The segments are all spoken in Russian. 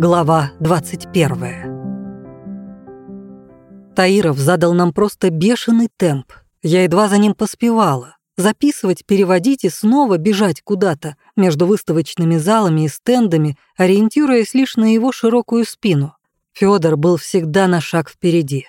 Глава 21. Таиров задал нам просто бешеный темп. Я едва за ним поспевала. Записывать, переводить и снова бежать куда-то между выставочными залами и стендами, ориентируясь лишь на его широкую спину. Федор был всегда на шаг впереди.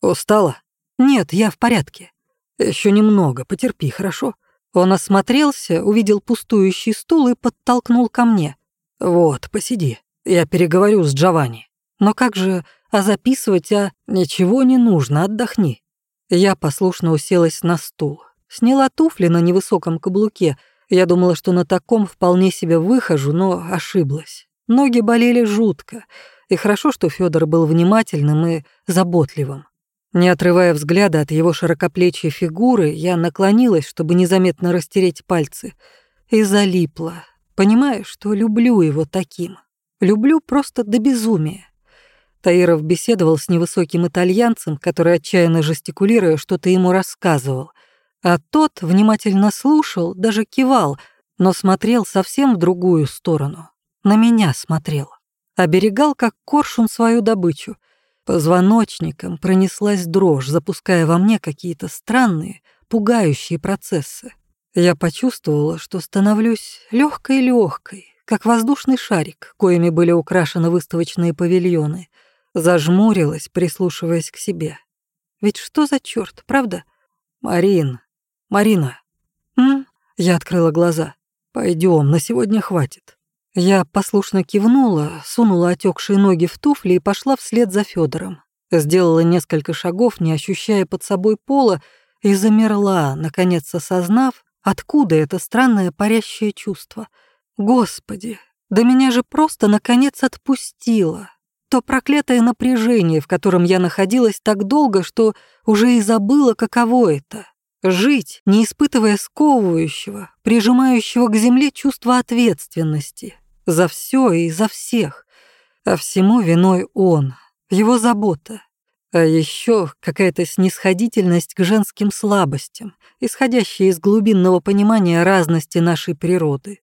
«Устала?» «Нет, я в порядке». Еще немного, потерпи, хорошо?» Он осмотрелся, увидел пустующий стул и подтолкнул ко мне. «Вот, посиди, я переговорю с Джованни. Но как же, а записывать, а ничего не нужно, отдохни». Я послушно уселась на стул. Сняла туфли на невысоком каблуке. Я думала, что на таком вполне себе выхожу, но ошиблась. Ноги болели жутко. И хорошо, что Федор был внимательным и заботливым. Не отрывая взгляда от его широкоплечьей фигуры, я наклонилась, чтобы незаметно растереть пальцы, и залипла, понимая, что люблю его таким. Люблю просто до безумия. Таиров беседовал с невысоким итальянцем, который, отчаянно жестикулируя, что-то ему рассказывал. А тот внимательно слушал, даже кивал, но смотрел совсем в другую сторону. На меня смотрел. Оберегал, как коршун, свою добычу — Позвоночником пронеслась дрожь, запуская во мне какие-то странные, пугающие процессы. Я почувствовала, что становлюсь легкой-легкой, как воздушный шарик, коими были украшены выставочные павильоны. Зажмурилась, прислушиваясь к себе. Ведь что за черт, правда? Марин, Марина. М? Я открыла глаза. Пойдем, на сегодня хватит. Я послушно кивнула, сунула отекшие ноги в туфли и пошла вслед за Федором. Сделала несколько шагов, не ощущая под собой пола, и замерла, наконец осознав, откуда это странное парящее чувство. Господи, да меня же просто наконец отпустило. То проклятое напряжение, в котором я находилась так долго, что уже и забыла, каково это. Жить, не испытывая сковывающего, прижимающего к земле чувства ответственности, за все и за всех. А всему виной он, его забота. А еще какая-то снисходительность к женским слабостям, исходящая из глубинного понимания разности нашей природы.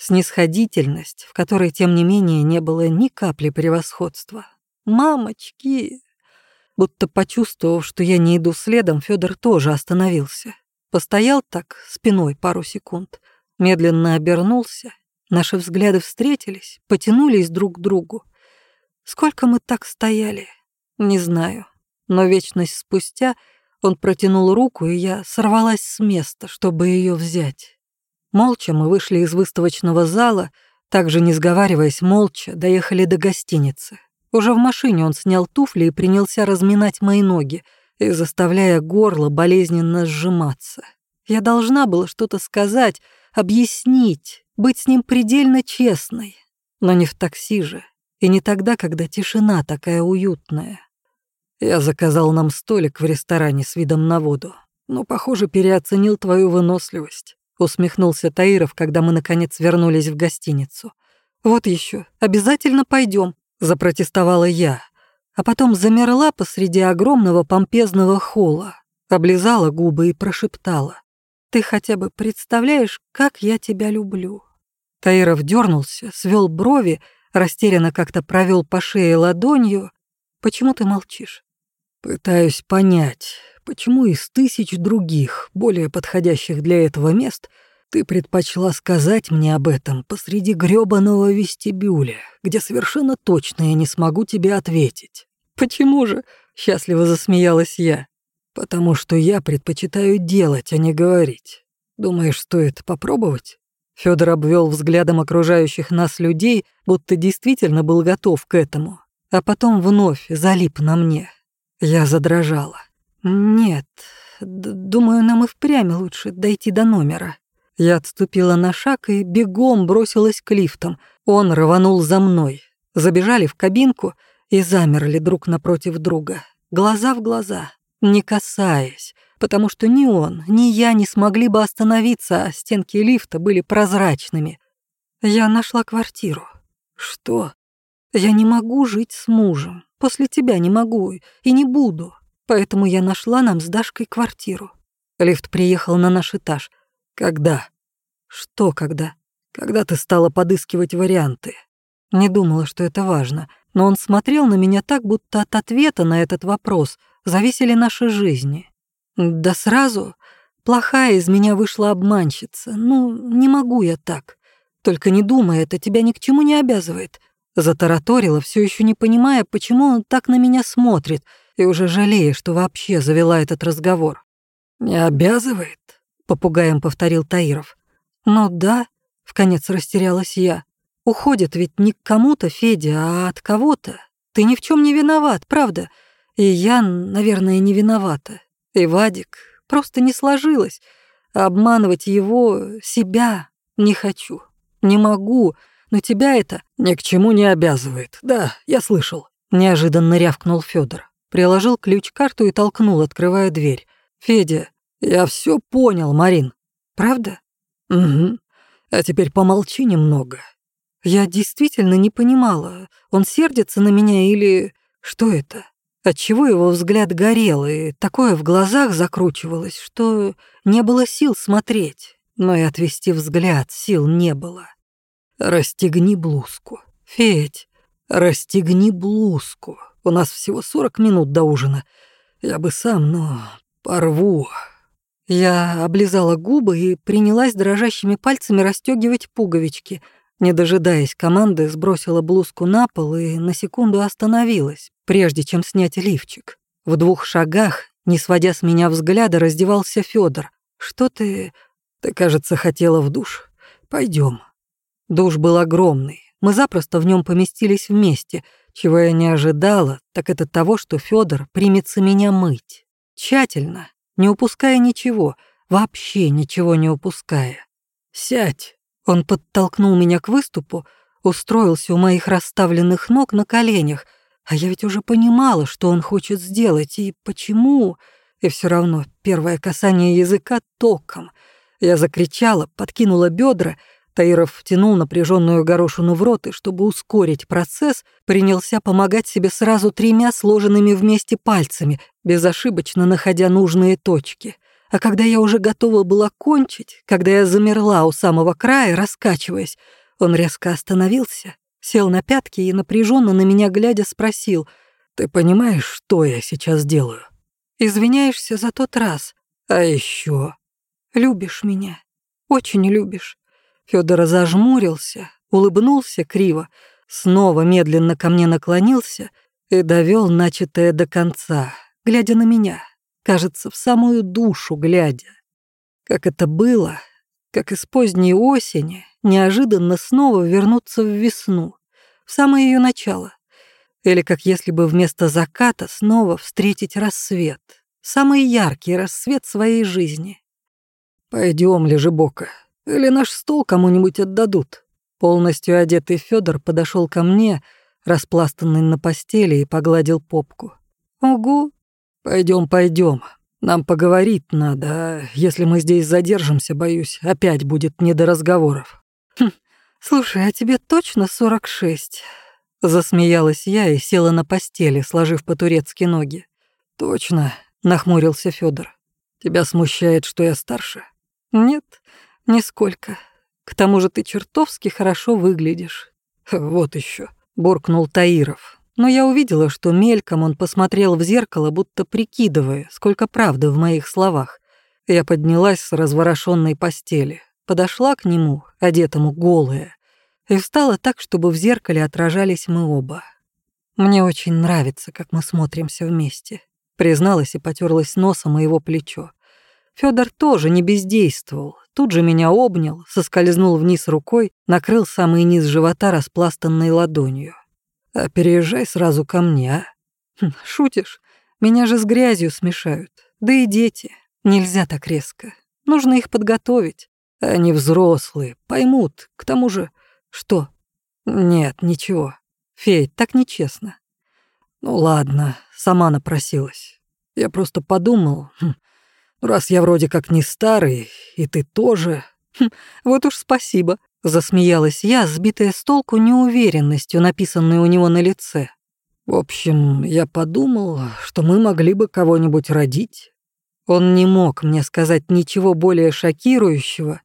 Снисходительность, в которой, тем не менее, не было ни капли превосходства. «Мамочки!» Будто почувствовав, что я не иду следом, Федор тоже остановился. Постоял так спиной пару секунд, медленно обернулся Наши взгляды встретились, потянулись друг к другу. Сколько мы так стояли, не знаю. Но вечность спустя он протянул руку, и я сорвалась с места, чтобы ее взять. Молча мы вышли из выставочного зала, также не сговариваясь, молча доехали до гостиницы. Уже в машине он снял туфли и принялся разминать мои ноги, и заставляя горло болезненно сжиматься. Я должна была что-то сказать, объяснить, быть с ним предельно честной. Но не в такси же, и не тогда, когда тишина такая уютная. Я заказал нам столик в ресторане с видом на воду, но, похоже, переоценил твою выносливость. Усмехнулся Таиров, когда мы, наконец, вернулись в гостиницу. «Вот еще, обязательно пойдем, запротестовала я, а потом замерла посреди огромного помпезного холла, облизала губы и прошептала. Ты хотя бы представляешь, как я тебя люблю?» Таиров дернулся, свел брови, растерянно как-то провел по шее ладонью. «Почему ты молчишь?» «Пытаюсь понять, почему из тысяч других, более подходящих для этого мест, ты предпочла сказать мне об этом посреди грёбаного вестибюля, где совершенно точно я не смогу тебе ответить». «Почему же?» — счастливо засмеялась я. Потому что я предпочитаю делать, а не говорить. Думаешь, стоит попробовать? Федор обвел взглядом окружающих нас людей, будто действительно был готов к этому, а потом вновь залип на мне. Я задрожала. Нет, думаю, нам и впрямь лучше дойти до номера. Я отступила на шаг и бегом бросилась к лифтам. Он рванул за мной. Забежали в кабинку и замерли друг напротив друга, глаза в глаза не касаясь, потому что ни он, ни я не смогли бы остановиться, а стенки лифта были прозрачными. Я нашла квартиру. Что? Я не могу жить с мужем. После тебя не могу и не буду. Поэтому я нашла нам с Дашкой квартиру. Лифт приехал на наш этаж. Когда? Что когда? Когда ты стала подыскивать варианты? Не думала, что это важно, но он смотрел на меня так, будто от ответа на этот вопрос зависели наши жизни. Да сразу плохая из меня вышла обманщица. Ну, не могу я так. Только не думай, это тебя ни к чему не обязывает. Затараторила, все еще не понимая, почему он так на меня смотрит, и уже жалея, что вообще завела этот разговор. «Не обязывает?» — попугаем повторил Таиров. «Ну да», — вконец растерялась я. «Уходит ведь не к кому-то, Федя, а от кого-то. Ты ни в чем не виноват, правда? И я, наверное, не виновата. И Вадик, просто не сложилось. обманывать его, себя не хочу, не могу, но тебя это ни к чему не обязывает. Да, я слышал. Неожиданно рявкнул Федор. Приложил ключ-карту и толкнул, открывая дверь. «Федя, я все понял, Марин». «Правда?» «Угу. А теперь помолчи немного». Я действительно не понимала, он сердится на меня или... Что это? Отчего его взгляд горел, и такое в глазах закручивалось, что не было сил смотреть, но и отвести взгляд сил не было. «Расстегни блузку». «Федь, расстегни блузку. У нас всего сорок минут до ужина. Я бы сам, но порву». Я облизала губы и принялась дрожащими пальцами расстегивать пуговички. Не дожидаясь команды, сбросила блузку на пол и на секунду остановилась, прежде чем снять лифчик. В двух шагах, не сводя с меня взгляда, раздевался Федор. «Что ты...» «Ты, кажется, хотела в душ. Пойдем. Душ был огромный. Мы запросто в нем поместились вместе. Чего я не ожидала, так это того, что Федор примется меня мыть. Тщательно, не упуская ничего, вообще ничего не упуская. «Сядь!» Он подтолкнул меня к выступу, устроился у моих расставленных ног на коленях, а я ведь уже понимала, что он хочет сделать и почему. И все равно первое касание языка током. Я закричала, подкинула бедра — Таиров втянул напряженную горошину в рот и, чтобы ускорить процесс, принялся помогать себе сразу тремя сложенными вместе пальцами, безошибочно находя нужные точки. А когда я уже готова была кончить, когда я замерла у самого края, раскачиваясь, он резко остановился, сел на пятки и, напряженно на меня глядя, спросил, «Ты понимаешь, что я сейчас делаю?» «Извиняешься за тот раз. А еще «Любишь меня. Очень любишь. Федор зажмурился, улыбнулся криво, снова медленно ко мне наклонился и довел начатое до конца, глядя на меня, кажется, в самую душу глядя. Как это было, как из поздней осени неожиданно снова вернуться в весну, в самое ее начало, или как если бы вместо заката снова встретить рассвет, самый яркий рассвет своей жизни. Пойдем, Лежебока, или наш стол кому-нибудь отдадут». Полностью одетый Федор подошел ко мне, распластанный на постели, и погладил попку. «Угу. Пойдем, пойдем. Нам поговорить надо, а если мы здесь задержимся, боюсь, опять будет не до разговоров». Хм, «Слушай, а тебе точно 46?» Засмеялась я и села на постели, сложив по-турецки ноги. «Точно», — нахмурился Федор. «Тебя смущает, что я старше?» «Нет, «Нисколько. К тому же ты чертовски хорошо выглядишь». «Вот еще, буркнул Таиров. Но я увидела, что мельком он посмотрел в зеркало, будто прикидывая, сколько правды в моих словах. Я поднялась с разворошенной постели, подошла к нему, одетому голая, и встала так, чтобы в зеркале отражались мы оба. Мне очень нравится, как мы смотримся вместе. Призналась и потерлась носом о его плечо. Федор тоже не бездействовал, тут же меня обнял, соскользнул вниз рукой, накрыл самый низ живота распластанной ладонью. «А переезжай сразу ко мне, а?» хм, «Шутишь? Меня же с грязью смешают. Да и дети. Нельзя так резко. Нужно их подготовить. Они взрослые, поймут. К тому же... Что? Нет, ничего. Федь, так нечестно. Ну ладно, сама напросилась. Я просто подумал, хм, Раз я вроде как не старый, и ты тоже...» хм, «Вот уж спасибо», — засмеялась я, сбитая с толку неуверенностью, написанной у него на лице. «В общем, я подумал, что мы могли бы кого-нибудь родить». Он не мог мне сказать ничего более шокирующего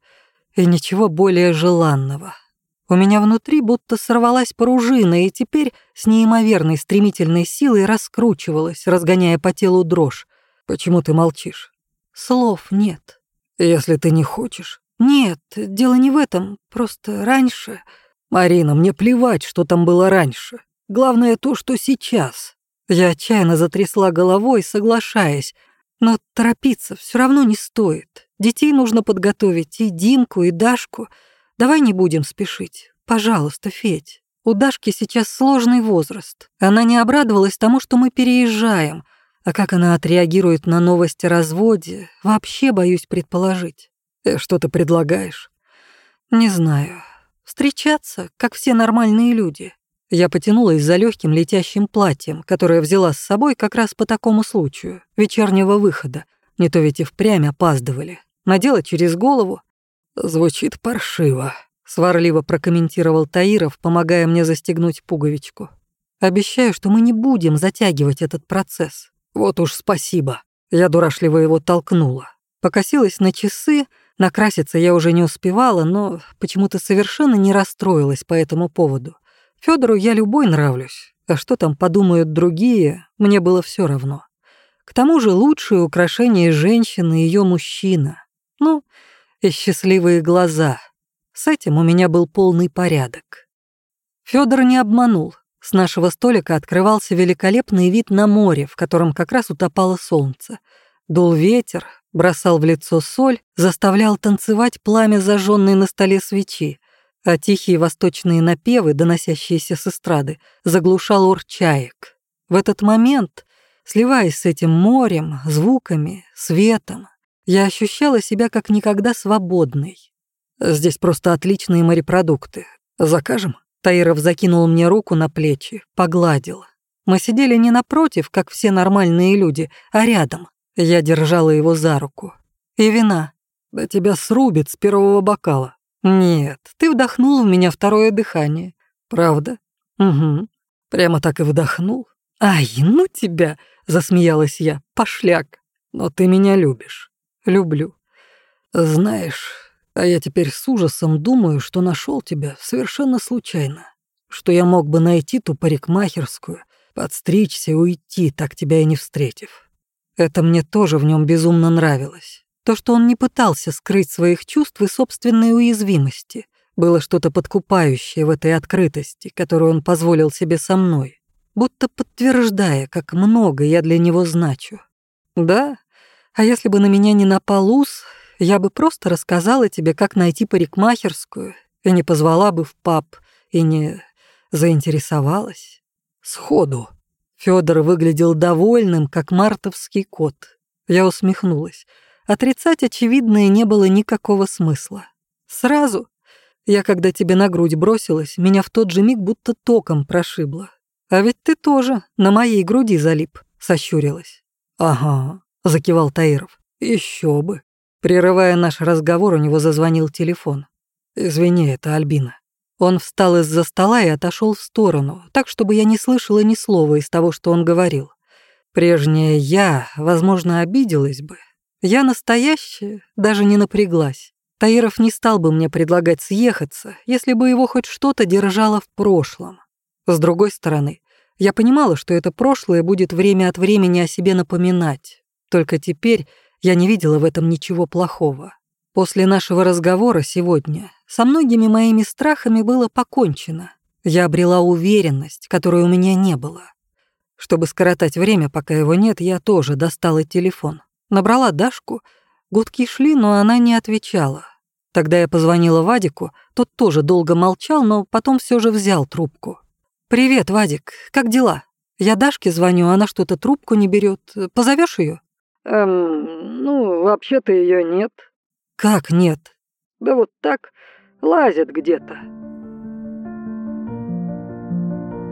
и ничего более желанного. У меня внутри будто сорвалась пружина и теперь с неимоверной стремительной силой раскручивалась, разгоняя по телу дрожь. «Почему ты молчишь?» «Слов нет». «Если ты не хочешь». «Нет, дело не в этом, просто раньше...» «Марина, мне плевать, что там было раньше. Главное то, что сейчас». Я отчаянно затрясла головой, соглашаясь. Но торопиться все равно не стоит. Детей нужно подготовить, и Димку, и Дашку. Давай не будем спешить. Пожалуйста, Федь. У Дашки сейчас сложный возраст. Она не обрадовалась тому, что мы переезжаем. А как она отреагирует на новость о разводе, вообще боюсь предположить. И что ты предлагаешь? Не знаю. Встречаться, как все нормальные люди. Я потянулась за легким летящим платьем, которое взяла с собой как раз по такому случаю, вечернего выхода. Не то ведь и впрямь опаздывали. Надела через голову. Звучит паршиво, сварливо прокомментировал Таиров, помогая мне застегнуть пуговичку. Обещаю, что мы не будем затягивать этот процесс. Вот уж спасибо. Я дурашливо его толкнула. Покосилась на часы, накраситься я уже не успевала, но почему-то совершенно не расстроилась по этому поводу. Федору я любой нравлюсь, а что там подумают другие, мне было все равно. К тому же лучшее украшение женщины — ее мужчина. Ну, и счастливые глаза. С этим у меня был полный порядок. Федор не обманул. С нашего столика открывался великолепный вид на море, в котором как раз утопало солнце. Дул ветер, бросал в лицо соль, заставлял танцевать пламя зажженной на столе свечи а тихие восточные напевы, доносящиеся с эстрады, заглушал ор чаек. В этот момент, сливаясь с этим морем, звуками, светом, я ощущала себя как никогда свободной. «Здесь просто отличные морепродукты. Закажем?» Таиров закинул мне руку на плечи, погладил. Мы сидели не напротив, как все нормальные люди, а рядом. Я держала его за руку. «И вина?» «Да тебя срубит с первого бокала». «Нет, ты вдохнул в меня второе дыхание». «Правда?» «Угу». «Прямо так и вдохнул?» «Ай, ну тебя!» — засмеялась я. «Пошляк». «Но ты меня любишь». «Люблю». «Знаешь, а я теперь с ужасом думаю, что нашел тебя совершенно случайно. Что я мог бы найти ту парикмахерскую, подстричься и уйти, так тебя и не встретив». Это мне тоже в нем безумно нравилось. То, что он не пытался скрыть своих чувств и собственной уязвимости. Было что-то подкупающее в этой открытости, которую он позволил себе со мной, будто подтверждая, как много я для него значу. Да, а если бы на меня не напал ус, я бы просто рассказала тебе, как найти парикмахерскую, и не позвала бы в паб, и не заинтересовалась. Сходу. Федор выглядел довольным, как мартовский кот. Я усмехнулась. Отрицать очевидное не было никакого смысла. Сразу. Я, когда тебе на грудь бросилась, меня в тот же миг будто током прошибло. А ведь ты тоже на моей груди залип, сощурилась. Ага, закивал Таиров. Еще бы. Прерывая наш разговор, у него зазвонил телефон. Извини, это Альбина. Он встал из-за стола и отошел в сторону, так, чтобы я не слышала ни слова из того, что он говорил. Прежняя я, возможно, обиделась бы, я настоящая, даже не напряглась. Таиров не стал бы мне предлагать съехаться, если бы его хоть что-то держало в прошлом. С другой стороны, я понимала, что это прошлое будет время от времени о себе напоминать. Только теперь я не видела в этом ничего плохого. После нашего разговора сегодня со многими моими страхами было покончено. Я обрела уверенность, которой у меня не было. Чтобы скоротать время, пока его нет, я тоже достала телефон. Набрала Дашку. Гудки шли, но она не отвечала. Тогда я позвонила Вадику, тот тоже долго молчал, но потом все же взял трубку. «Привет, Вадик, как дела? Я Дашке звоню, она что-то трубку не берет. Позовешь ее? «Эм, ну, вообще-то ее нет». «Как нет?» «Да вот так, лазит где-то».